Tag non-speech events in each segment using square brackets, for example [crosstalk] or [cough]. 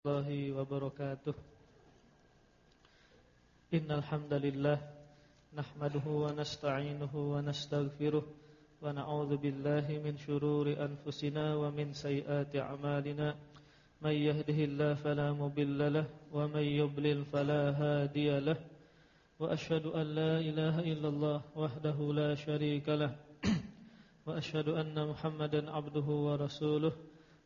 warahmatullahi wabarakatuh. Innal hamdalillah nahmaduhu wa nasta'inuhu wa nastaghfiruh wa min shururi anfusina wa min sayyiati a'malina. May yahdihillahu fala wa may yudlil fala lah. Wa ashhadu an illallah wahdahu la sharika [clears throat] wa ashhadu anna muhammadan 'abduhu wa rasuluhu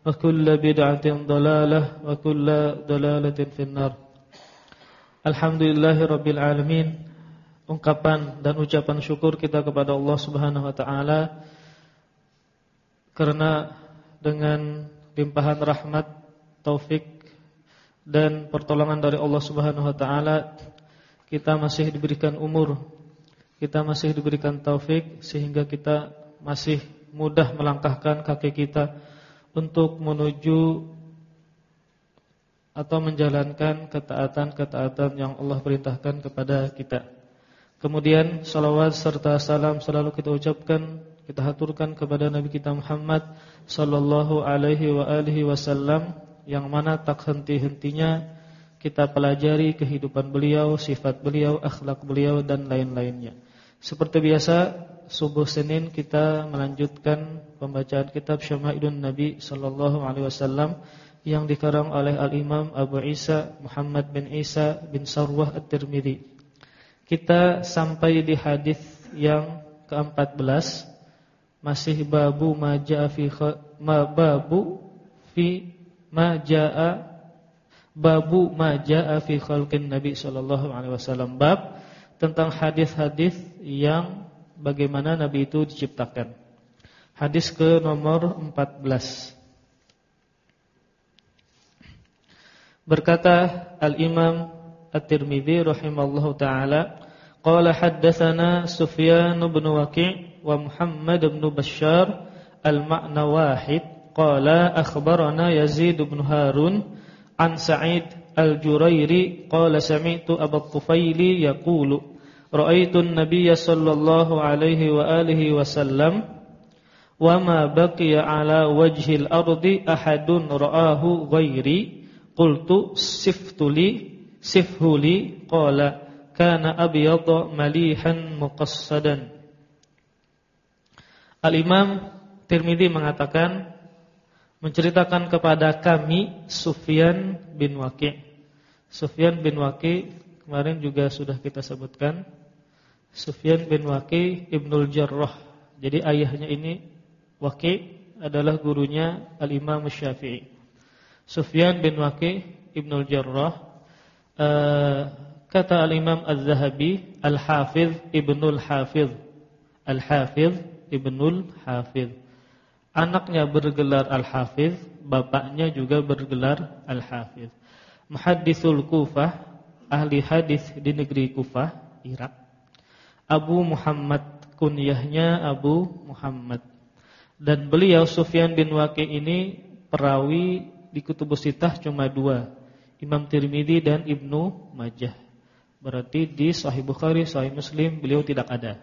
wa kullu bid'atin dhalalah wa kullu dhalalatin finnar. Alhamdulillahirabbil alamin. Ungkapan dan ucapan syukur kita kepada Allah Subhanahu wa taala karena dengan limpahan rahmat, taufik dan pertolongan dari Allah Subhanahu wa taala kita masih diberikan umur, kita masih diberikan taufik sehingga kita masih mudah melangkahkan kaki kita untuk menuju atau menjalankan ketaatan-ketaatan yang Allah perintahkan kepada kita. Kemudian salawat serta salam selalu kita ucapkan, kita haturkan kepada Nabi kita Muhammad sallallahu alaihi wa alihi wasallam yang mana tak henti-hentinya kita pelajari kehidupan beliau, sifat beliau, akhlak beliau dan lain-lainnya. Seperti biasa subuh Senin kita melanjutkan pembacaan kitab Syama'ilun Nabi sallallahu alaihi wasallam yang dikarang oleh Al-Imam Abu Isa Muhammad bin Isa bin Sarwah At-Tirmizi. Kita sampai di hadis yang ke-14 masih babu majaa fi ma babu fi majaa babu majaa fi khalqin Nabi sallallahu alaihi wasallam bab tentang hadis-hadis yang bagaimana Nabi itu diciptakan. Hadis ke nomor 14. Berkata Al-Imam At-Tirmidzi rahimallahu taala, qala haddatsana Sufyan bin Waqi' wa Muhammad bin Bashar al-ma'na wahid, qala akhbarana Yazid bin Harun an Sa'id al-Jurairi qala sami'tu Abu Tufaili yaqulu Ra'aitun Nabiyya sallallahu alaihi wa alihi wasallam wa ma baqiya ala wajhil ardi ahadun ra'ahu ghairi? Qultu siftuli sifhuli qala kana abyadha malihan muqassadan. Al-Imam Tirmidzi mengatakan menceritakan kepada kami Sufyan bin Waqi' Sufyan bin Waqi' kemarin juga sudah kita sebutkan. Sufyan bin Waqi Ibnul Jarrah. Jadi ayahnya ini Waqi adalah gurunya Al-Imam Syafi'i. Sufyan bin Waqi Ibnul Jarrah uh, kata Al-Imam Az-Zahabi Al-Hafiz Ibnul Hafiz. Al-Hafiz Ibnul Hafiz. Anaknya bergelar Al-Hafiz, bapaknya juga bergelar Al-Hafiz. Muhaddisul Kufah, ahli hadis di negeri Kufah, Irak. Abu Muhammad kunyahnya Abu Muhammad dan beliau Sufyan bin Waqi ini perawi di kutubus sitah cuma dua Imam Tirmidzi dan Ibnu Majah. Berarti di Sahih Bukhari Sahih Muslim beliau tidak ada.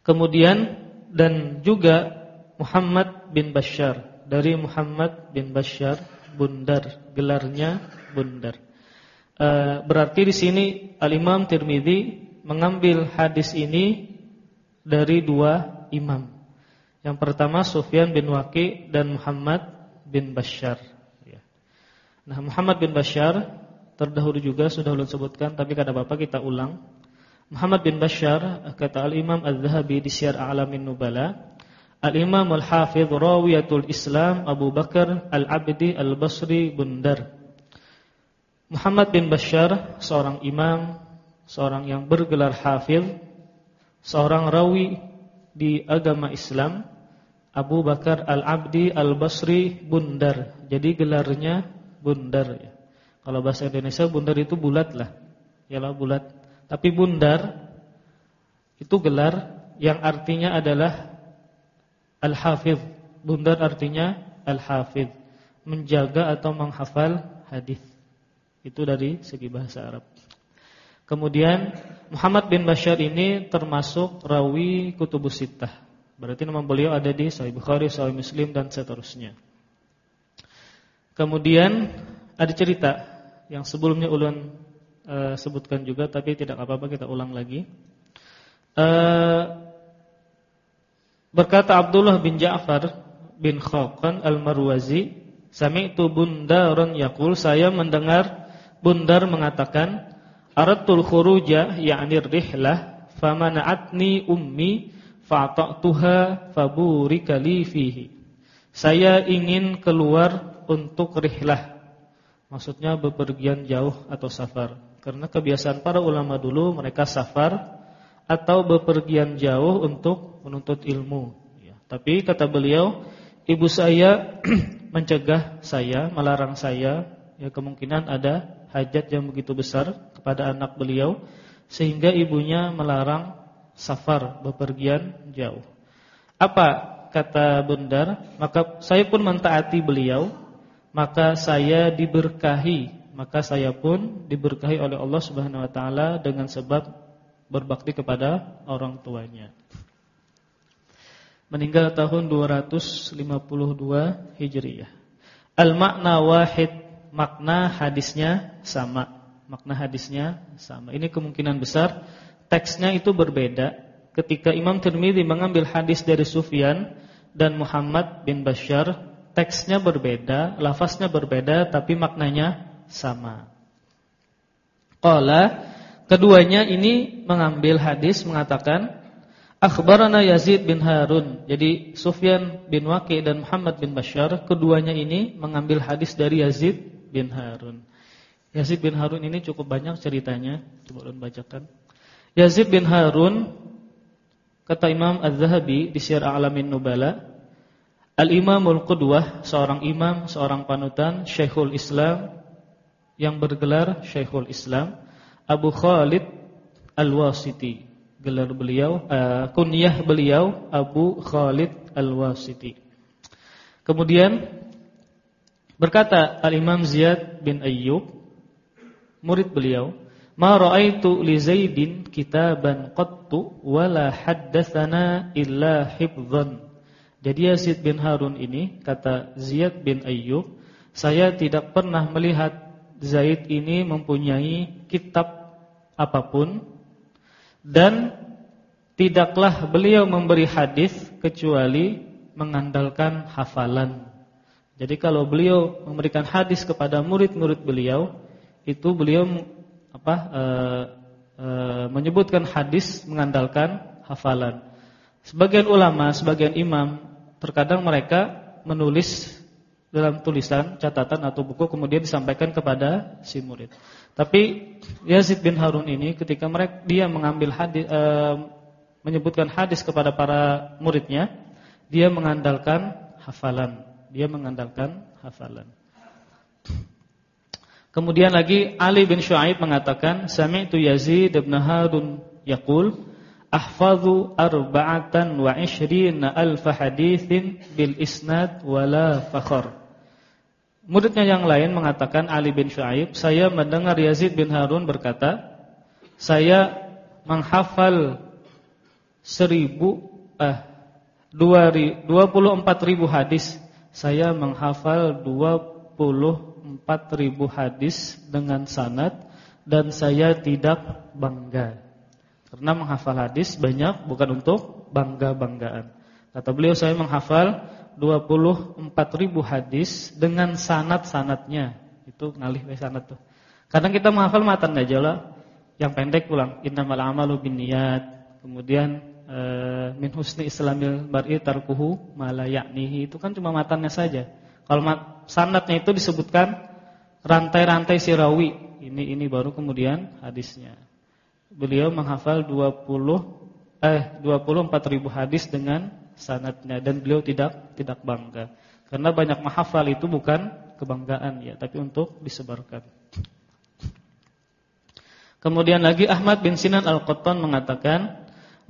Kemudian dan juga Muhammad bin Bashar. Dari Muhammad bin Bashar Bundar gelarnya Bundar. E, berarti di sini Al Imam Tirmidzi mengambil hadis ini dari dua imam. Yang pertama Sufyan bin Waqi dan Muhammad bin Bashar. Ya. Nah Muhammad bin Bashar terdahulu juga sudah ulun sebutkan tapi kata Bapak kita ulang. Muhammad bin Bashar kata Al-Imam Az-Zahabi di Syiar A'lamin Nubala, Al-Imam Al-Hafidh Rawiyatul Islam Abu Bakar Al-Abdi Al-Basri Bundar. Muhammad bin Bashar seorang imam, seorang yang bergelar hafidh, seorang rawi di agama Islam, Abu Bakar Al-Abdi Al-Basri Bundar. Jadi gelarnya Bundar ya. Kalau bahasa Indonesia bundar itu bulat lah. Yalah bulat. Tapi bundar itu gelar yang artinya adalah al-hafidh. Bundar artinya al-hafidh, menjaga atau menghafal hadis. Itu dari segi bahasa Arab. Kemudian Muhammad bin Bashar ini termasuk rawi kutubus sittah. Berarti nama beliau ada di Sahih Bukhari, Sahih Muslim dan seterusnya. Kemudian ada cerita yang sebelumnya ulun uh, sebutkan juga tapi tidak apa-apa kita ulang lagi. Uh, berkata Abdullah bin Ja'far bin Khawqan Al-Marwazi, sami'tu bundaran yaqul saya mendengar Bundar mengatakan, "Aratul khuruja ya'ni rihlah famana'atni ummi fa'ta'tuha faburika li fihi." Saya ingin keluar untuk rihlah Maksudnya bepergian jauh atau safar. Karena kebiasaan para ulama dulu mereka safar atau bepergian jauh untuk menuntut ilmu. Ya. Tapi kata beliau, ibu saya [clears throat] mencegah saya, melarang saya. Ya kemungkinan ada hajat yang begitu besar kepada anak beliau sehingga ibunya melarang safar bepergian jauh. Apa kata Bundar? Maka saya pun mentaati beliau maka saya diberkahi, maka saya pun diberkahi oleh Allah Subhanahu wa taala dengan sebab berbakti kepada orang tuanya. Meninggal tahun 252 Hijriah. Al-makna wahid, makna hadisnya sama. Makna hadisnya sama. Ini kemungkinan besar teksnya itu berbeda. Ketika Imam Tirmizi mengambil hadis dari Sufyan dan Muhammad bin Bashar teksnya berbeda, lafaznya berbeda tapi maknanya sama. Qala keduanya ini mengambil hadis mengatakan akhbarana Yazid bin Harun. Jadi Sufyan bin Waqi dan Muhammad bin Bashar keduanya ini mengambil hadis dari Yazid bin Harun. Yazid bin Harun ini cukup banyak ceritanya, coba ulun bacakan. Yazid bin Harun kata Imam Az-Zahabi di Syiar A'lamin Nubala Al-Imamul Qudwah, seorang imam, seorang panutan, Syekhul Islam yang bergelar Syekhul Islam, Abu Khalid Al-Wasiti. Gelar beliau, uh, kunyah beliau Abu Khalid Al-Wasiti. Kemudian berkata Al-Imam Ziyad bin Ayyub, murid beliau, "Ma ra'aitu li Zaidin kitaban qattu wala haddatsana illa hifdhan." Jadi Yazid bin Harun ini kata Ziyad bin Ayyub, saya tidak pernah melihat Zaid ini mempunyai kitab apa pun dan tidaklah beliau memberi hadis kecuali mengandalkan hafalan. Jadi kalau beliau memberikan hadis kepada murid-murid beliau, itu beliau apa e, e, menyebutkan hadis mengandalkan hafalan. Sebagian ulama, sebagian imam terkadang mereka menulis dalam tulisan, catatan atau buku kemudian disampaikan kepada si murid. Tapi Yazid bin Harun ini ketika mereka dia mengambil hadis e, menyebutkan hadis kepada para muridnya, dia mengandalkan hafalan. Dia mengandalkan hafalan. Kemudian lagi Ali bin Shu'aib mengatakan, "Sami'tu Yazid bin Harun yaqul" ahfazu arba'atan wa ishrina alfa hadithin bil isnad wala fakhar. Muridnya yang lain mengatakan Ali bin Shu'aib, saya mendengar Yazid bin Harun berkata, saya menghafal seribu eh dua puluh empat ribu hadis. Saya menghafal dua puluh empat ribu hadis dengan sanad dan saya tidak bangga. Karena menghafal hadis banyak bukan untuk bangga-banggaan. Kata beliau saya menghafal 24 ribu hadis dengan sanat-sanatnya. Itu ngalih we sanat tuh. Kadang kita menghafal matan aja lah. Yang pendek pulang innamal amalu binniyat. Kemudian min husni islamil mar'i tarkuhu ma la itu kan cuma matannya saja. Kalau sanadnya itu disebutkan rantai-rantai sirawi. Ini ini baru kemudian hadisnya. Beliau menghafal 20 eh 24 ribu hadis dengan sanadnya dan beliau tidak tidak bangga. Karena banyak menghafal itu bukan kebanggaan ya, tapi untuk disebarkan. Kemudian lagi Ahmad bin Sinan Al-Qattan mengatakan,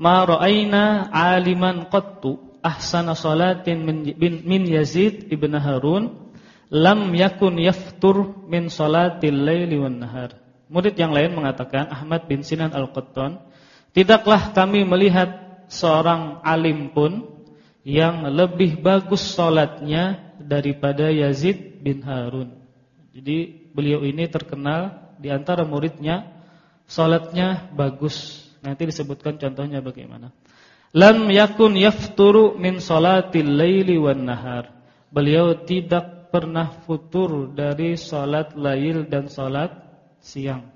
"Ma ra'aina 'aliman qattu ahsana salatin min, min Yazid ibn Harun lam yakun yaftur min salatil laili wan nahar." Murid yang lain mengatakan Ahmad bin Sinan Al-Qattan, "Tidaklah kami melihat seorang alim pun yang lebih bagus salatnya daripada Yazid bin Harun." Jadi beliau ini terkenal di antara muridnya Salatnya bagus. Nanti disebutkan contohnya bagaimana. Lam yakun yafturu min salatil laili wan nahar. Beliau tidak pernah futur dari salat lail dan salat siang.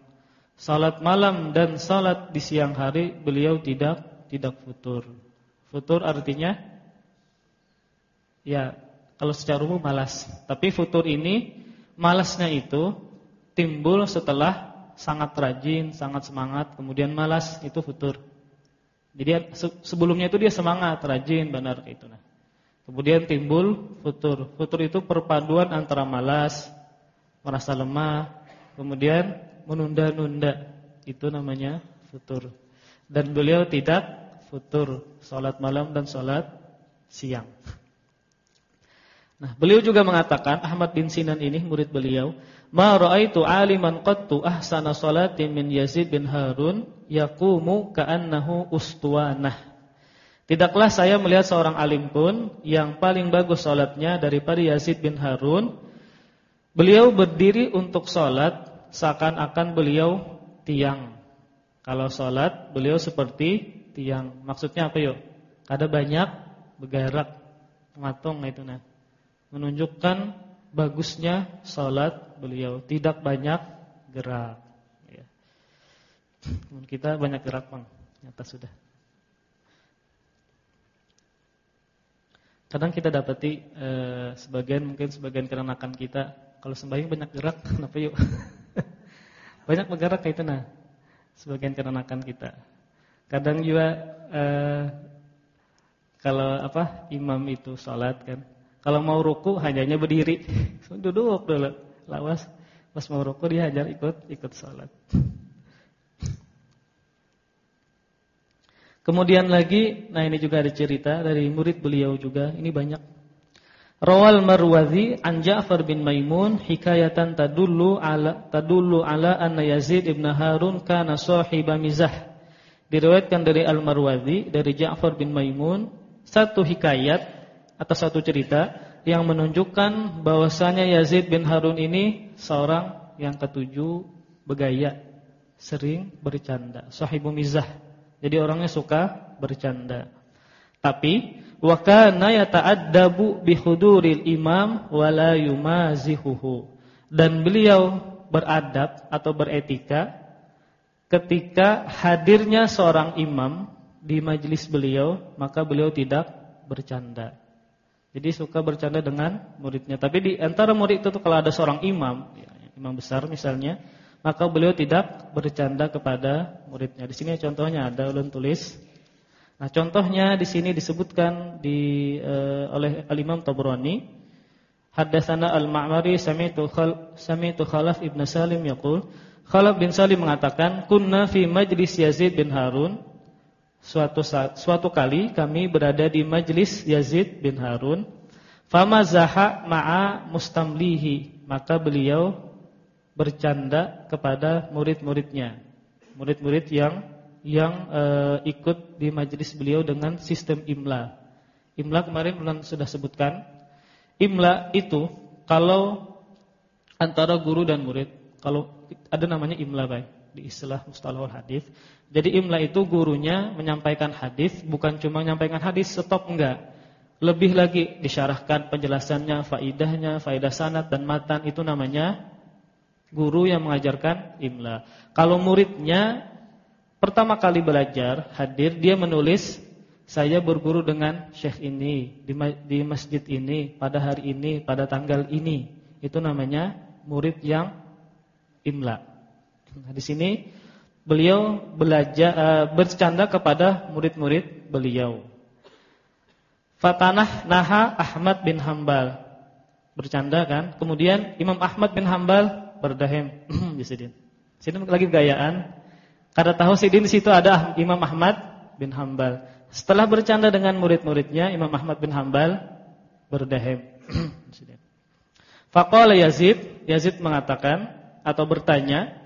Salat malam dan salat di siang hari beliau tidak tidak futur. Futur artinya ya kalau secara umum malas. Tapi futur ini malasnya itu timbul setelah sangat rajin, sangat semangat, kemudian malas, itu futur. Jadi sebelumnya itu dia semangat, rajin, benar itu nah. Kemudian timbul futur. Futur itu perpaduan antara malas, merasa lemah, kemudian menunda-nunda. Itu namanya futur. Dan beliau tidak futur, salat malam dan salat siang. Nah, beliau juga mengatakan Ahmad bin Sinan ini murid beliau, Ma ra'aitu 'aliman qattu ahsana salatin min Yazid bin Harun yaqumu ka'annahu ustuwanah. Tidaklah saya melihat seorang alim pun yang paling bagus salatnya daripada Yazid bin Harun. Beliau berdiri untuk salat seakan-akan beliau tiang. Kalau salat beliau seperti tiang. Maksudnya apa yuk? Ada banyak bergerak, matung itu nah. Menunjukkan bagusnya salat beliau, tidak banyak gerak. Ya. Kita banyak gerak bang, nyata sudah. Kadang kita dapati eh, sebagian mungkin sebagian kerenakan kita kalau sembahyang banyak gerak, [laughs] kenapa yuk? [laughs] banyak bergerak itu nah. Sebagian kerenakan kita. Kadang juga eh, kalau apa imam itu salat kan kalau mau ruku hanyanya berdiri. [laughs] Duduk dulu. Lawas. Pas mau ruku dia hajar ikut ikut salat. Kemudian lagi, nah ini juga ada cerita dari murid beliau juga, ini banyak. Rawal Marwazi an Ja'far bin Maimun hikayatan tadullu ala tadullu ala anna Yazid ibn Harun kana sahiba mizah. Diriwayatkan dari Al-Marwazi dari Ja'far bin Maimun satu hikayat atas satu cerita yang menunjukkan bahwasanya Yazid bin Harun ini seorang yang ketujuh bergaya, sering bercanda, sahibu mizah. Jadi orangnya suka bercanda. Tapi wa kana yata'addabu bi huduril imam wa la yumazihuhu. Dan beliau beradab atau beretika ketika hadirnya seorang imam di majelis beliau, maka beliau tidak bercanda. Jadi suka bercanda dengan muridnya. Tapi di antara murid itu kalau ada seorang imam, ya, imam besar misalnya, maka beliau tidak bercanda kepada muridnya. Di sini contohnya ada ulun tulis. Nah, contohnya di sini disebutkan di uh, oleh Al-Imam Tabrani, haddatsana Al-Ma'mari sami'tu khal sami'tu Khalaf ibn Salim yaqul, Khalaf bin Salim mengatakan, "Kunna fi majlis Yazid bin Harun" Suatu saat, suatu kali kami berada di majlis Yazid bin Harun, famazaha ma'a mustamlihi, maka beliau bercanda kepada murid-muridnya. Murid-murid yang yang e, ikut di majlis beliau dengan sistem imla. Imla kemarin belum sudah sebutkan. Imla itu kalau antara guru dan murid, kalau ada namanya imla baik di istilah mustalahul hadis jadi imla itu gurunya menyampaikan hadis, bukan cuma menyampaikan hadis stop enggak. Lebih lagi disyarahkan penjelasannya, faidahnya, faidah sanad dan matan itu namanya Guru yang mengajarkan imla. Kalau muridnya pertama kali belajar, hadir, dia menulis saya berguru dengan syekh ini di masjid ini pada hari ini pada tanggal ini. Itu namanya murid yang imla. Nah, di sini beliau belajar uh, bercanda kepada murid-murid beliau. Fatanah Naha Ahmad bin Hambal bercanda kan. Kemudian Imam Ahmad bin Hambal berdahem [clears throat] di Sidin. Sidin lagi gayaan. Karena tahu Sidin di situ ada Imam Ahmad bin Hambal. Setelah bercanda dengan murid-muridnya, Imam Ahmad bin Hambal berdahem. [clears throat] Faqala Yazid, Yazid mengatakan atau bertanya,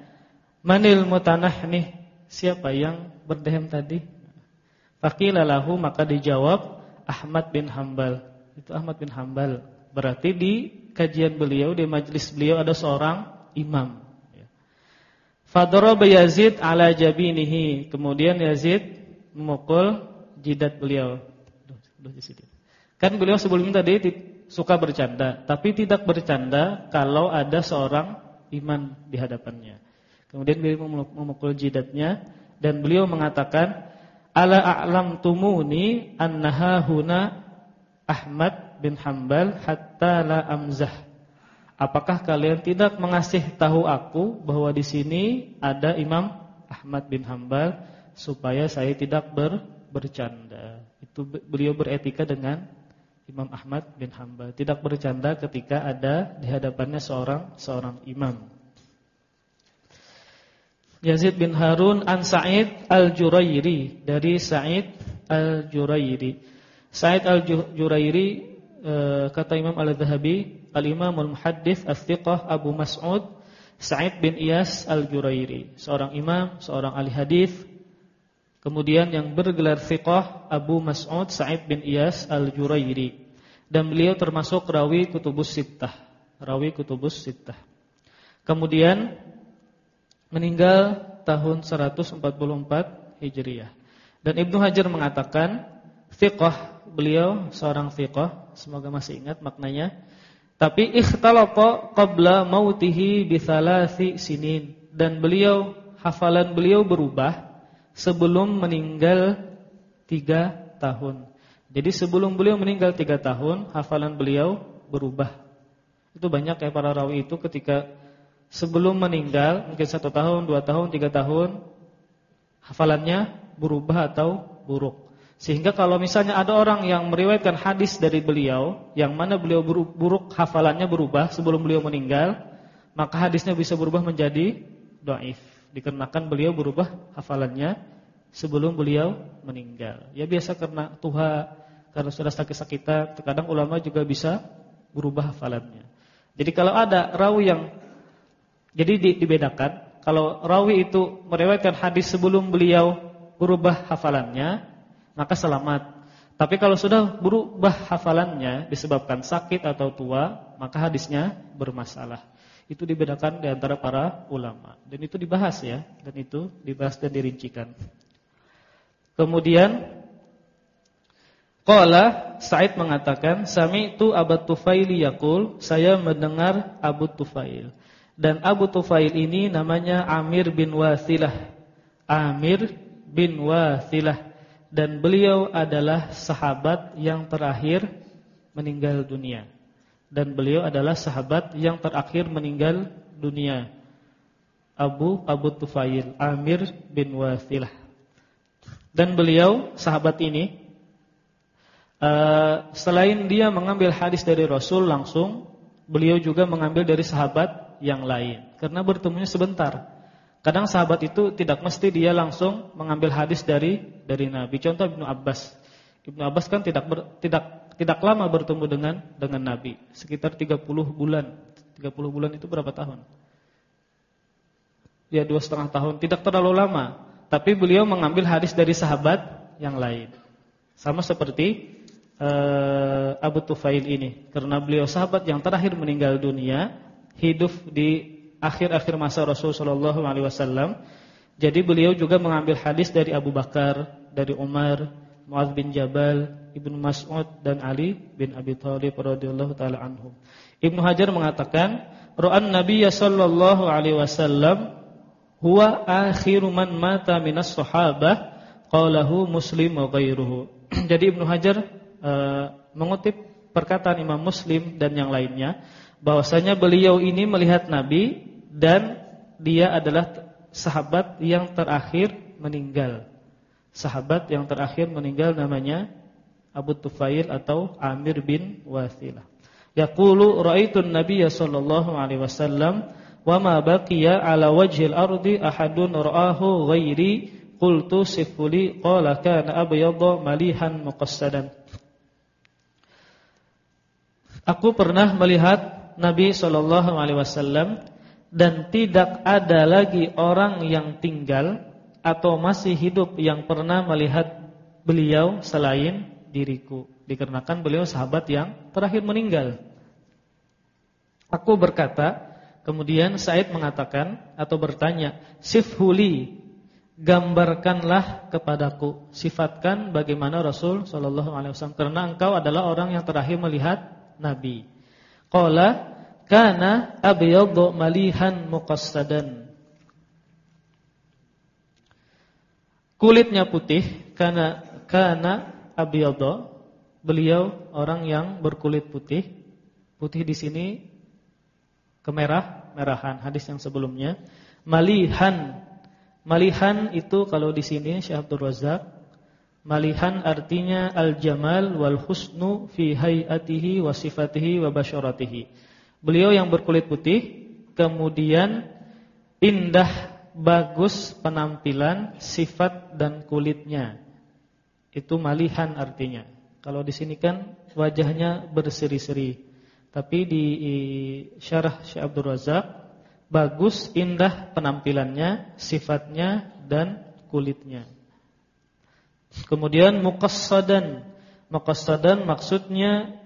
"Manil mutanah nih? Siapa yang berdahem tadi?" Faqila lahu maka dijawab Ahmad bin Hambal. Itu Ahmad bin Hambal. Berarti di kajian beliau, di majlis beliau ada seorang imam. Ya. Fadaraba Yazid ala jabinihi. Kemudian Yazid memukul jidat beliau. Kan beliau sebelum tadi suka bercanda, tapi tidak bercanda kalau ada seorang iman di hadapannya. Kemudian beliau memukul jidatnya dan beliau mengatakan, "Ala a'lam tumuni annaha huna Ahmad bin Hambal hatta la amzah." Apakah kalian tidak mengasih tahu aku bahwa di sini ada Imam Ahmad bin Hambal supaya saya tidak ber, bercanda. Itu beliau beretika dengan Imam Ahmad bin Hanbal tidak bercanda ketika ada di hadapannya seorang seorang imam. Yazid bin Harun an Sa'id al-Jurairi dari Sa'id al-Jurairi. Sa'id al-Jurairi e, kata Imam Al-Dhahabi, al-Imam al-Muhaddits as-Thiqah Abu Mas'ud Sa'id bin Iyas al-Jurairi, seorang imam, seorang ahli hadis. Kemudian yang bergelar thiqah Abu Mas'ud Sa'id bin Iyas Al-Jurairi dan beliau termasuk rawi kutubus sittah, rawi kutubus sittah. Kemudian meninggal tahun 144 Hijriah. Dan Ibnu Hajar mengatakan thiqah beliau seorang thiqah, semoga masih ingat maknanya. Tapi ikhtalaqa qabla mautihi bi thalathi sinin dan beliau hafalan beliau berubah sebelum meninggal tiga tahun. Jadi sebelum beliau meninggal tiga tahun, hafalan beliau berubah. Itu banyak ya para rawi itu ketika sebelum meninggal, mungkin satu tahun, dua tahun, tiga tahun, hafalannya berubah atau buruk. Sehingga kalau misalnya ada orang yang meriwayatkan hadis dari beliau, yang mana beliau buruk, buruk hafalannya berubah sebelum beliau meninggal, maka hadisnya bisa berubah menjadi doaif dikarenakan beliau berubah hafalannya sebelum beliau meninggal. Ya biasa karena tuha, karena sudah sakit-sakitan, terkadang ulama juga bisa berubah hafalannya. Jadi kalau ada rawi yang jadi dibedakan, kalau rawi itu meriwayatkan hadis sebelum beliau berubah hafalannya, maka selamat. Tapi kalau sudah berubah hafalannya disebabkan sakit atau tua, maka hadisnya bermasalah. Itu dibedakan di antara para ulama dan itu dibahas ya dan itu dibahas dan dirincikan. Kemudian Qala Sa'id mengatakan sami'tu Abu Tufail yaqul saya mendengar Abu Tufail dan Abu Tufail ini namanya Amir bin Wasilah Amir bin Wasilah dan beliau adalah sahabat yang terakhir meninggal dunia dan beliau adalah sahabat yang terakhir meninggal dunia. Abu Abu Tufail Amir bin Wasilah. Dan beliau sahabat ini uh, selain dia mengambil hadis dari Rasul langsung, beliau juga mengambil dari sahabat yang lain karena bertemunya sebentar. Kadang sahabat itu tidak mesti dia langsung mengambil hadis dari dari Nabi. Contoh Ibnu Abbas. Ibnu Abbas kan tidak ber, tidak tidak lama bertemu dengan dengan Nabi, sekitar 30 bulan. 30 bulan itu berapa tahun? Ya dua setengah tahun, tidak terlalu lama. Tapi beliau mengambil hadis dari sahabat yang lain. Sama seperti uh, Abu Tufail ini. Karena beliau sahabat yang terakhir meninggal dunia, hidup di akhir-akhir masa Rasulullah SAW. Jadi beliau juga mengambil hadis dari Abu Bakar, dari Umar, Muadz bin Jabal, Ibnu Mas'ud dan Ali bin Abi Thalib radhiyallahu taala anhum. Ibnu Hajar mengatakan, ra'an Nabiy sallallahu alaihi wasallam huwa akhiru man mata minas sahabah qalahu Muslim wa ghairuhu. [clears throat] Jadi Ibnu Hajar uh, mengutip perkataan Imam Muslim dan yang lainnya bahwasanya beliau ini melihat Nabi dan dia adalah sahabat yang terakhir meninggal. Sahabat yang terakhir meninggal namanya Abu Tufail atau Amir bin Wasilah. Yaqulu ra'aitun nabiyya sallallahu alaihi wasallam wa ma baqiya ala wajhil ardi ahadun ra'ahu ghairi qultu sifuli qala kana abyadha malihan muqassadan Aku pernah melihat Nabi sallallahu alaihi wasallam dan tidak ada lagi orang yang tinggal atau masih hidup yang pernah melihat beliau selain diriku dikarenakan beliau sahabat yang terakhir meninggal. Aku berkata, kemudian Said mengatakan atau bertanya, "Sifhuli, gambarkanlah kepadaku, sifatkan bagaimana Rasul sallallahu alaihi wasallam karena engkau adalah orang yang terakhir melihat Nabi." Qala kana abyadhu malihan muqassadan. Kulitnya putih karena kana abyadha beliau orang yang berkulit putih. Putih di sini kemerah, merahan. Hadis yang sebelumnya. Malihan. Malihan itu kalau di sini Syekh Abdul Razak Malihan artinya al-jamal wal husnu fi hayatihi wa sifatihi wa basyaratihi. Beliau yang berkulit putih kemudian indah, bagus penampilan, sifat dan kulitnya. Itu malihan artinya. Kalau di sini kan wajahnya berseri-seri. Tapi di syarah Syekh Abdul Razak bagus, indah penampilannya, sifatnya dan kulitnya. Kemudian muqassadan. Muqassadan maksudnya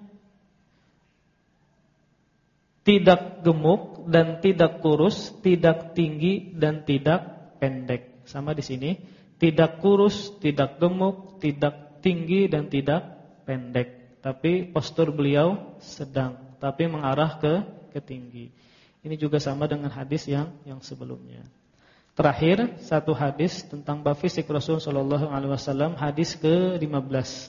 tidak gemuk dan tidak kurus, tidak tinggi dan tidak pendek. Sama di sini, tidak kurus, tidak gemuk, tidak tinggi dan tidak pendek, tapi postur beliau sedang, tapi mengarah ke ke tinggi. Ini juga sama dengan hadis yang yang sebelumnya. Terakhir satu hadis tentang bab fisik Rasul sallallahu alaihi wasallam hadis ke-15.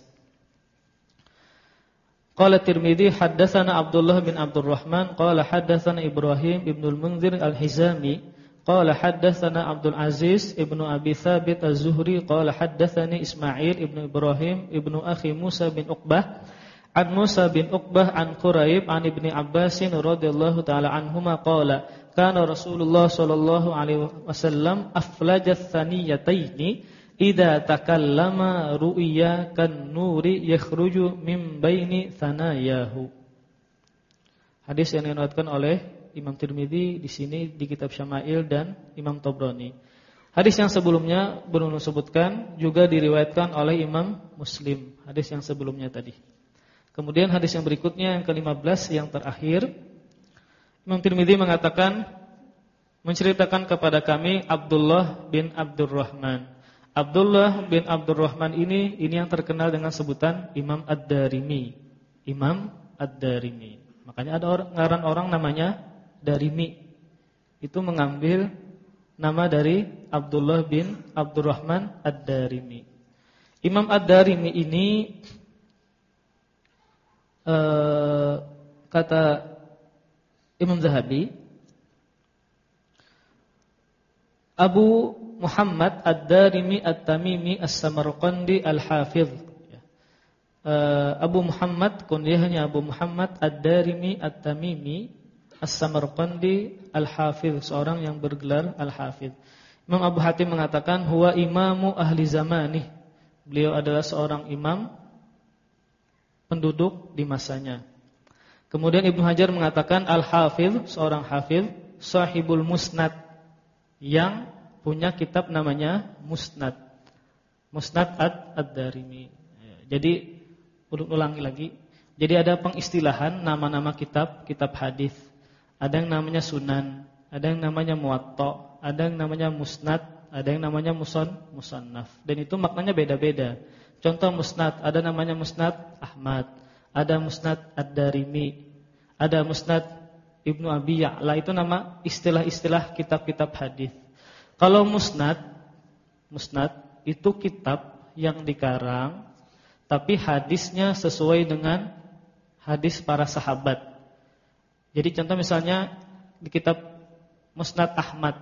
Qala Tirmizi haddatsana Abdullah bin Abdurrahman qala haddatsana Ibrahim ibnul Munzir al-Hizami Qala haddatsana Abdul Aziz ibnu Abi Thabit Az-Zuhri qala haddatsani Ismail ibnu Ibrahim ibnu akhi Musa bin Uqbah an Musa bin Uqbah an Quraib an Ibni Abbas radhiyallahu taala anhuma qala kana Rasulullah sallallahu alaihi wasallam aflajat thaniyataini idza takallama ru'ya kan nuri yakhruju min baini thanayahu Hadis yang diriwayatkan oleh Imam Tirmidzi di sini di kitab Syama'il dan Imam Tobroni. Hadis yang sebelumnya belum disebutkan juga diriwayatkan oleh Imam Muslim. Hadis yang sebelumnya tadi. Kemudian hadis yang berikutnya yang ke-15 yang terakhir Imam Tirmidzi mengatakan menceritakan kepada kami Abdullah bin Abdurrahman. Abdullah bin Abdurrahman ini ini yang terkenal dengan sebutan Imam Ad-Darimi. Imam Ad-Darimi. Makanya ada orang ngaran orang namanya Darimi itu mengambil nama dari Abdullah bin Abdurrahman Ad-Darimi. Imam Ad-Darimi ini uh, kata Imam Zahabi Abu Muhammad Ad-Darimi At-Tamimi As-Samarqandi Al-Hafidh uh, Abu Muhammad kunyahnya Abu Muhammad Ad-Darimi At-Tamimi As-Samarqandi Al-Hafidh, seorang yang bergelar Al-Hafidh. Imam Abu Hatim mengatakan huwa imamu ahli zamani. Beliau adalah seorang imam penduduk di masanya. Kemudian Ibnu Hajar mengatakan Al-Hafidh, seorang hafidh, sahibul musnad yang punya kitab namanya Musnad. Musnad Ad-Darimi. Jadi ulangi lagi. Jadi ada pengistilahan nama-nama kitab, kitab hadis. Ada yang namanya sunan, ada yang namanya muwatta, ada yang namanya musnad, ada yang namanya muson, musannaf. Dan itu maknanya beda-beda. Contoh musnad, ada namanya musnad Ahmad, ada musnad Ad-Darimi, ada musnad Ibnu Abi Ya'la itu nama istilah-istilah kitab-kitab hadis. Kalau musnad, musnad itu kitab yang dikarang tapi hadisnya sesuai dengan hadis para sahabat. Jadi contoh misalnya di kitab Musnad Ahmad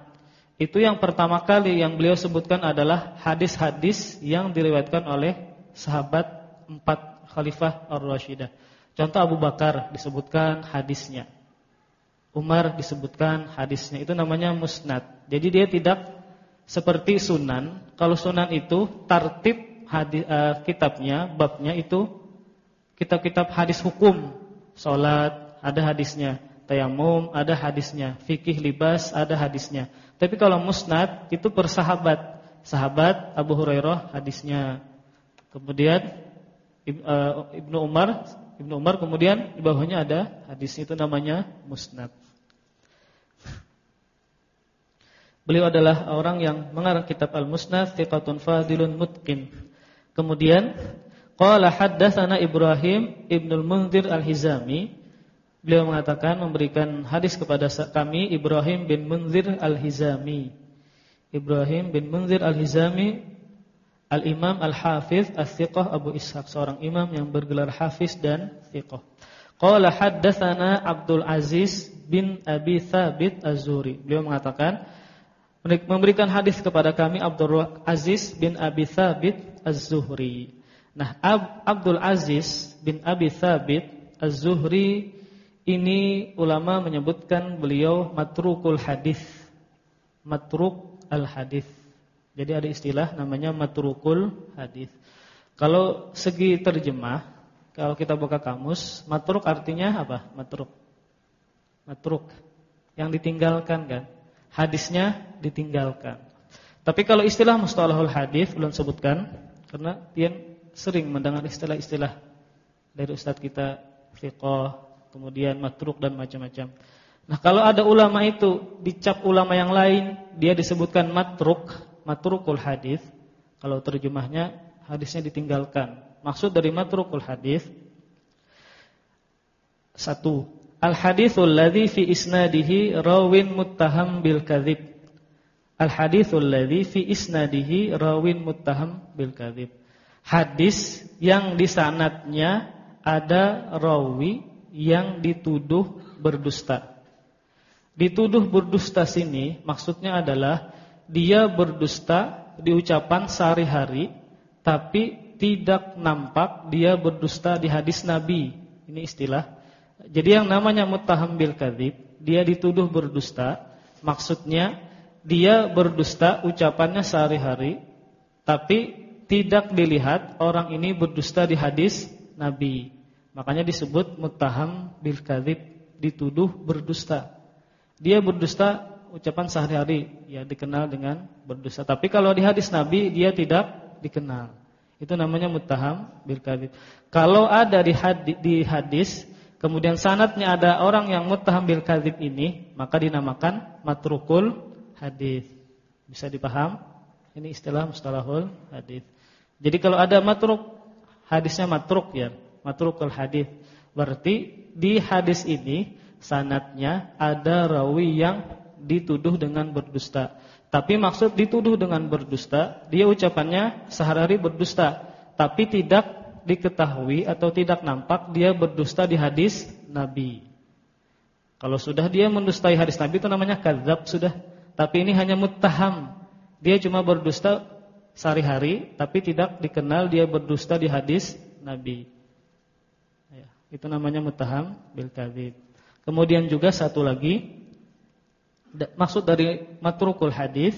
itu yang pertama kali yang beliau sebutkan adalah hadis-hadis yang diriwayatkan oleh sahabat empat khalifah Ar-Rashidah. Contoh Abu Bakar disebutkan hadisnya. Umar disebutkan hadisnya. Itu namanya musnad. Jadi dia tidak seperti sunan. Kalau sunan itu tartib hadis, uh, kitabnya, babnya itu kitab-kitab hadis hukum. Salat ada hadisnya, tayamum ada hadisnya, fikih libas ada hadisnya. Tapi kalau musnad itu persahabat. Sahabat Abu Hurairah hadisnya. Kemudian eh, Ibnu Umar, Ibnu Umar kemudian di bawahnya ada hadis itu namanya musnad. Beliau adalah orang yang mengarang kitab Al-Musnad, thiqatun fadilun mutqin. Kemudian qala haddatsana Ibrahim Ibnul Munzir Al-Hizami. Beliau mengatakan memberikan hadis kepada kami Ibrahim bin Munzir Al-Hizami. Ibrahim bin Munzir Al-Hizami Al-Imam Al-Hafiz As-Thiqah Abu Ishaq, seorang imam yang bergelar hafiz dan thiqah. Qala haddatsana Abdul Aziz bin Abi Thabit Az-Zuri. Beliau mengatakan memberikan hadis kepada kami Abdul Aziz bin Abi Thabit Az-Zuhri. Nah, Ab Abdul Aziz bin Abi Thabit Az-Zuhri ini ulama menyebutkan beliau matrukul hadis. Matruk al-hadis. Jadi ada istilah namanya matrukul hadis. Kalau segi terjemah, kalau kita buka kamus, matruk artinya apa? Matruk. Matruk yang ditinggalkan kan? hadisnya ditinggalkan. Tapi kalau istilah mustalahul hadis belum sebutkan karena dia sering mendengar istilah-istilah dari ustaz kita fiqh, kemudian matruk dan macam-macam. Nah, kalau ada ulama itu dicap ulama yang lain, dia disebutkan matruk, matrukul hadis. Kalau terjemahnya hadisnya ditinggalkan. Maksud dari matrukul hadis satu, Al hadithul ladzi fi isnadihi rawin muttaham bil kadzib. Al hadithul ladzi fi isnadihi rawin muttaham bil kadzib. Hadis yang di sanatnya ada rawi yang dituduh berdusta. Dituduh berdusta sini maksudnya adalah dia berdusta di ucapan sehari-hari tapi tidak nampak dia berdusta di hadis Nabi. Ini istilah jadi yang namanya muttaham bil kadzib, dia dituduh berdusta, maksudnya dia berdusta ucapannya sehari-hari tapi tidak dilihat orang ini berdusta di hadis Nabi. Makanya disebut muttaham bil kadzib, dituduh berdusta. Dia berdusta ucapan sehari-hari, ya dikenal dengan berdusta. Tapi kalau di hadis Nabi dia tidak dikenal. Itu namanya muttaham bil kadzib. Kalau ada di hadis, di hadis kemudian sanatnya ada orang yang muttaham bil kadzib ini, maka dinamakan matrukul hadis. Bisa dipaham? Ini istilah mustalahul hadis. Jadi kalau ada matruk, hadisnya matruk ya, matrukul hadis. Berarti di hadis ini sanatnya ada rawi yang dituduh dengan berdusta. Tapi maksud dituduh dengan berdusta, dia ucapannya sehari-hari berdusta, tapi tidak diketahui atau tidak nampak dia berdusta di hadis Nabi. Kalau sudah dia mendustai hadis Nabi itu namanya kadzab sudah. Tapi ini hanya muttaham. Dia cuma berdusta sehari-hari tapi tidak dikenal dia berdusta di hadis Nabi. Ya, itu namanya muttaham bil kadzib. Kemudian juga satu lagi maksud dari matrukul hadis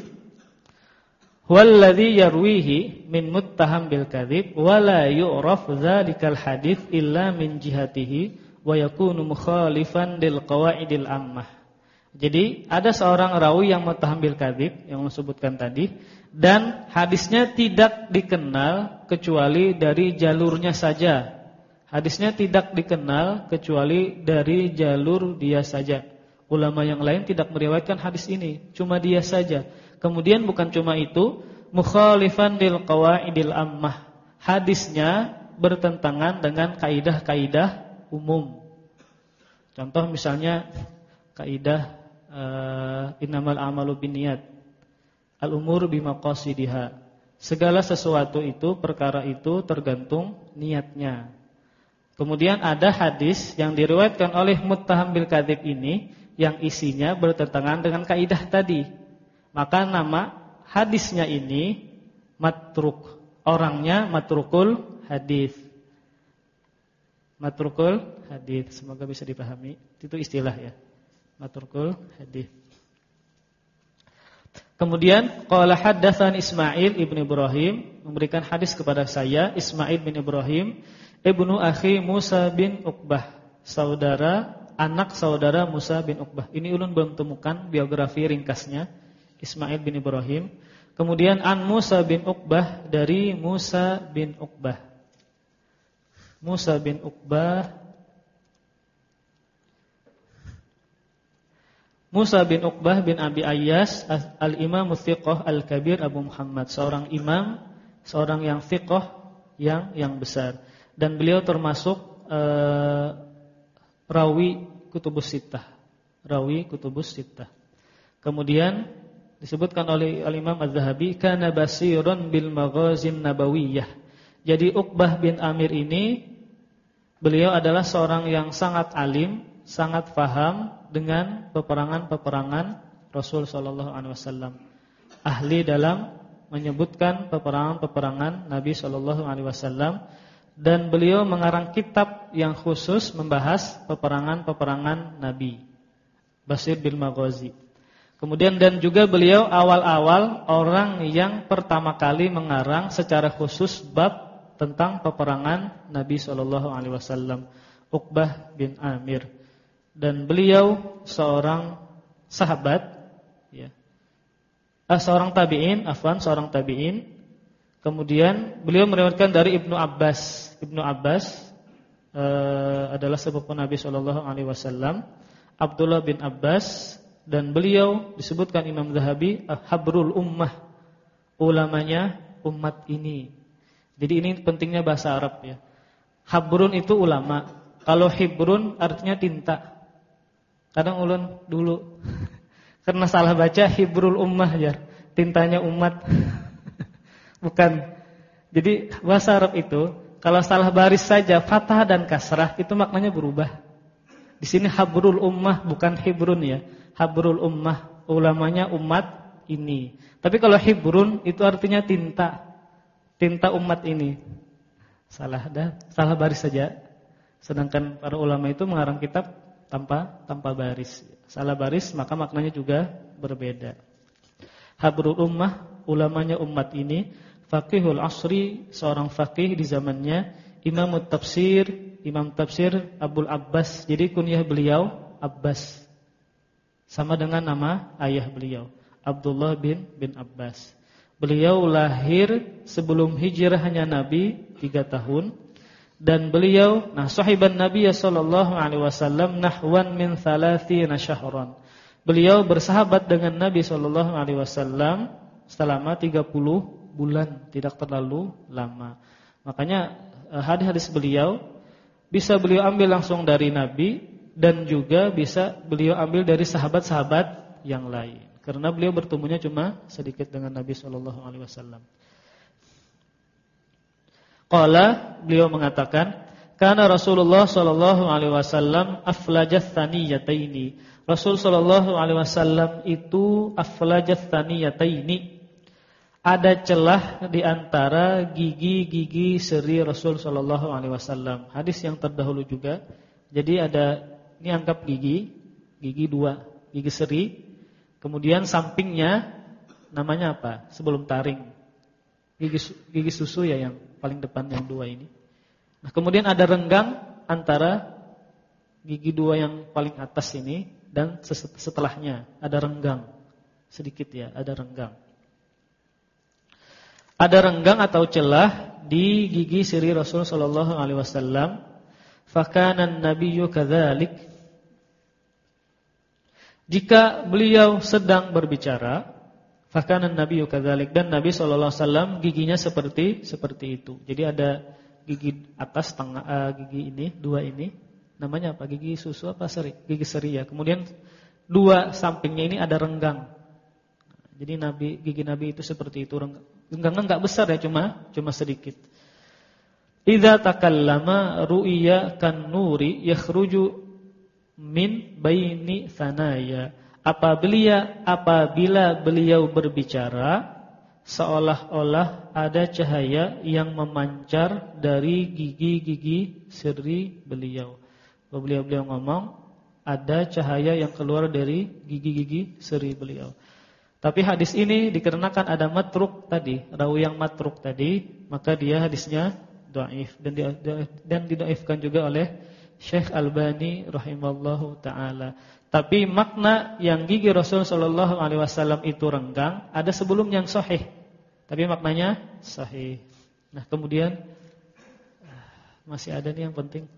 Walladhi yarwihi min muttaham bil kadzib wa la yu'raf dzalikal hadits illa min jihatihi wa yakunu mukhalifan lil qawaidil ammah. Jadi ada seorang rawi yang muttaham bil kadzib yang disebutkan tadi dan hadisnya tidak dikenal kecuali dari jalurnya saja. Hadisnya tidak dikenal kecuali dari jalur dia saja. Ulama yang lain tidak meriwayatkan hadis ini, cuma dia saja. Kemudian bukan cuma itu, mukhalifan lil qawaidil ammah. Hadisnya bertentangan dengan kaidah-kaidah umum. Contoh misalnya kaidah uh, innamal a'malu binniyat. Al-umur bimaqasidiha. Segala sesuatu itu, perkara itu tergantung niatnya. Kemudian ada hadis yang diriwayatkan oleh Muttaham bil Kadzib ini yang isinya bertentangan dengan kaidah tadi. Maka nama hadisnya ini matruk. Orangnya matrukul hadis. Matrukul hadis. Semoga bisa dipahami. Itu istilah ya. Matrukul hadis. Kemudian qala haddatsan Ismail ibn Ibrahim memberikan hadis kepada saya Ismail bin Ibrahim ibnu akhi Musa bin Uqbah, saudara anak saudara Musa bin Uqbah. Ini ulun belum temukan biografi ringkasnya Ismail bin Ibrahim. Kemudian an Musa bin Uqbah dari Musa bin Uqbah. Musa bin Uqbah Musa bin Uqbah bin Abi Ayyas al-Imam Thiqah al-Kabir Abu Muhammad, seorang imam, seorang yang thiqah yang yang besar. Dan beliau termasuk uh, rawi kutubus sittah. Rawi kutubus sittah. Kemudian disebutkan oleh al-Imam Az-Zahabi kana basirun bil maghazin nabawiyah. Jadi Uqbah bin Amir ini beliau adalah seorang yang sangat alim, sangat faham dengan peperangan-peperangan Rasul sallallahu alaihi wasallam. Ahli dalam menyebutkan peperangan-peperangan Nabi sallallahu alaihi wasallam dan beliau mengarang kitab yang khusus membahas peperangan-peperangan Nabi. Basir bin Maghazi. Kemudian dan juga beliau awal-awal orang yang pertama kali mengarang secara khusus bab tentang peperangan Nabi sallallahu alaihi wasallam, Uqbah bin Amir dan beliau seorang sahabat ya. Ah, seorang tabi'in, afwan, seorang tabi'in. Kemudian beliau meriwayatkan dari Ibnu Abbas. Ibnu Abbas uh, adalah sepupu Nabi sallallahu alaihi wasallam, Abdullah bin Abbas dan beliau disebutkan Imam Zahabi habrul ummah, ulamanya umat ini. Jadi ini pentingnya bahasa Arab ya. Habrun itu ulama. Kalau hibrun artinya tinta. Kadang ulun dulu [laughs] karena salah baca hibrul ummah ya, tintanya umat. [laughs] Bukan. Jadi bahasa Arab itu kalau salah baris saja fathah dan kasrah itu maknanya berubah. Di sini habrul ummah bukan hibrun ya. Habrul ummah ulamanya umat ini. Tapi kalau hibrun itu artinya tinta. Tinta umat ini. Salah dah, salah baris saja. Sedangkan para ulama itu mengarang kitab tanpa tanpa baris. Salah baris maka maknanya juga berbeda. Habrul ummah, ulamanya umat ini, faqihul asri, seorang faqih di zamannya, imam tafsir, imam tafsir Abdul Abbas. Jadi kunyah beliau Abbas. Sama dengan nama ayah beliau, Abdullah bin bin Abbas. Beliau lahir sebelum hijrahnya Nabi tiga tahun dan beliau nah sahiban Nabi sallallahu alaihi wasallam nahwan min 30 syahran. Beliau bersahabat dengan Nabi sallallahu alaihi wasallam selama 30 bulan, tidak terlalu lama. Makanya eh, hadis-hadis beliau bisa beliau ambil langsung dari Nabi dan juga bisa beliau ambil dari sahabat-sahabat yang lain. Karena beliau bertemunya cuma sedikit dengan Nabi sallallahu alaihi wasallam. Qala beliau mengatakan, karena Rasulullah sallallahu alaihi wasallam aflajat thaniyataini. Rasul sallallahu alaihi wasallam itu aflajat thaniyataini. Ada celah di antara gigi-gigi seri Rasul sallallahu alaihi wasallam. Hadis yang terdahulu juga. Jadi ada ini anggap gigi, gigi dua, gigi seri. Kemudian sampingnya namanya apa? Sebelum taring. Gigi gigi susu ya yang paling depan yang dua ini. Nah, kemudian ada renggang antara gigi dua yang paling atas ini dan setelahnya ada renggang. Sedikit ya, ada renggang. Ada renggang atau celah di gigi siri Rasul sallallahu alaihi wasallam. Fakana an-nabiyyu kadzalik. Jika beliau sedang berbicara, Fakana Nabi kadzalik dan Nabi sallallahu alaihi wasallam giginya seperti seperti itu. Jadi ada gigi atas tengah uh, gigi ini, dua ini namanya apa? Gigi susu apa seri? Gigi seri ya. Kemudian dua sampingnya ini ada renggang. Jadi Nabi gigi Nabi itu seperti itu renggang. Renggangnya enggak besar ya, cuma cuma sedikit. Idza takallama ru'ya kan nuri yakhruju min baini sanaya. Apabila apabila beliau berbicara seolah-olah ada cahaya yang memancar dari gigi-gigi seri beliau. Beliau beliau ngomong ada cahaya yang keluar dari gigi-gigi seri beliau. Tapi hadis ini dikarenakan ada matruk tadi, rawi yang matruk tadi, maka dia hadisnya dhaif dan dan didaifkan juga oleh Syekh Albani rahimallahu taala. Tapi makna yang gigi Rasul sallallahu alaihi wasallam itu renggang ada sebelum yang sahih. Tapi maknanya sahih. Nah, kemudian masih ada nih yang penting.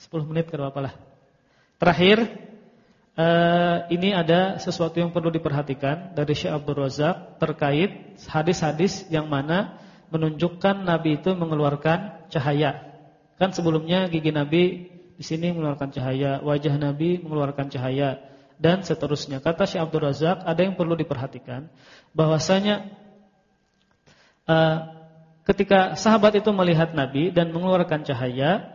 10 menit ke apalah. Terakhir uh, ini ada sesuatu yang perlu diperhatikan dari Syekh Abdul Razak terkait hadis-hadis yang mana menunjukkan Nabi itu mengeluarkan cahaya. Kan sebelumnya gigi Nabi di sini mengeluarkan cahaya, wajah Nabi mengeluarkan cahaya dan seterusnya. Kata Syekh Abdul Razak, ada yang perlu diperhatikan bahwasanya uh, ketika sahabat itu melihat Nabi dan mengeluarkan cahaya,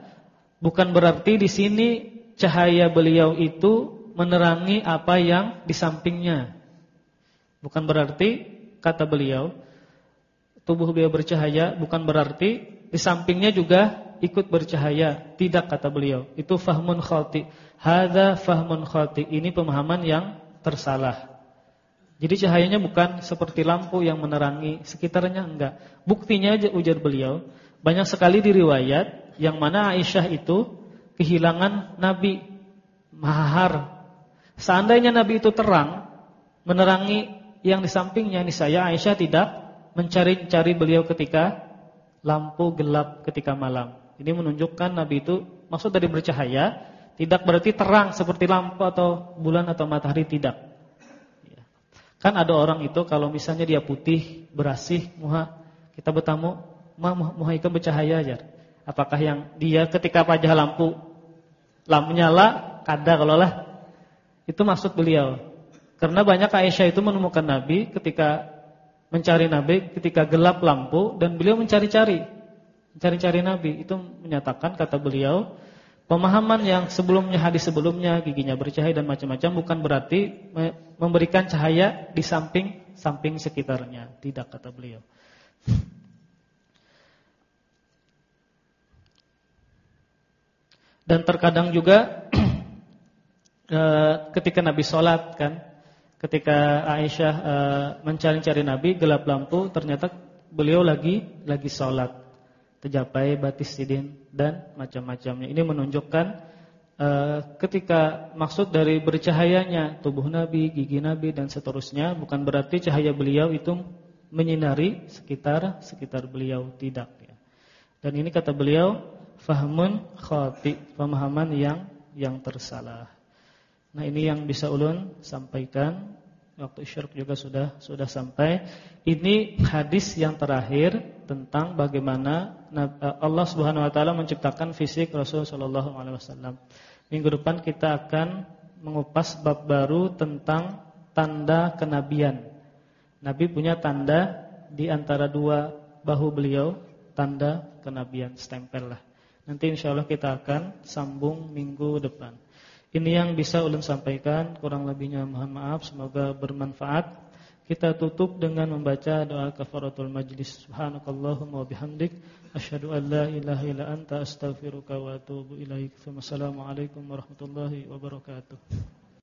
bukan berarti di sini cahaya beliau itu menerangi apa yang di sampingnya. Bukan berarti kata beliau tubuh beliau bercahaya bukan berarti di sampingnya juga ikut bercahaya. Tidak kata beliau. Itu fahmun khati. Hadza fahmun khati. Ini pemahaman yang tersalah. Jadi cahayanya bukan seperti lampu yang menerangi sekitarnya enggak. Buktinya aja ujar beliau, banyak sekali di riwayat yang mana Aisyah itu kehilangan Nabi mahar. Seandainya Nabi itu terang menerangi yang di sampingnya, ini saya Aisyah tidak mencari-cari beliau ketika lampu gelap ketika malam. Ini menunjukkan Nabi itu maksud dari bercahaya tidak berarti terang seperti lampu atau bulan atau matahari tidak. Ya. Kan ada orang itu kalau misalnya dia putih, berasih, muha kita bertamu, muha, muha itu bercahaya aja. Apakah yang dia ketika pajah lampu lampu nyala kada kalau lah itu maksud beliau. Karena banyak Aisyah itu menemukan Nabi ketika mencari Nabi ketika gelap lampu dan beliau mencari-cari. Mencari-cari Nabi. Itu menyatakan kata beliau pemahaman yang sebelumnya hadis sebelumnya giginya bercahaya dan macam-macam bukan berarti memberikan cahaya di samping samping sekitarnya. Tidak kata beliau. Dan terkadang juga ketika Nabi sholat kan ketika Aisyah uh, mencari-cari Nabi gelap lampu ternyata beliau lagi lagi sholat. Tercapai batis sidin dan macam-macamnya. Ini menunjukkan uh, ketika maksud dari bercahayanya tubuh Nabi gigi Nabi dan seterusnya bukan berarti cahaya beliau itu menyinari sekitar sekitar beliau tidak ya. dan ini kata beliau fahmun khati pemahaman yang yang tersalah Nah ini yang bisa ulun sampaikan. Waktu isyarq juga sudah sudah sampai. Ini hadis yang terakhir Tentang bagaimana eh, Allah subhanahu wa ta'ala menciptakan fisik Rasulullah sallallahu alaihi wasallam. Minggu depan kita akan mengupas bab baru tentang Tanda kenabian. Nabi punya tanda di antara dua bahu beliau Tanda kenabian, stempel lah. Nanti insya Allah kita akan sambung minggu depan ini yang bisa ulun sampaikan, kurang lebihnya mohon maaf, semoga bermanfaat. Kita tutup dengan membaca doa kafaratul majlis. Subhanakallahumma wa bihamdik an la ilaha illa anta astaghfiruka wa atubu ilaik. Wassalamualaikum warahmatullahi wabarakatuh.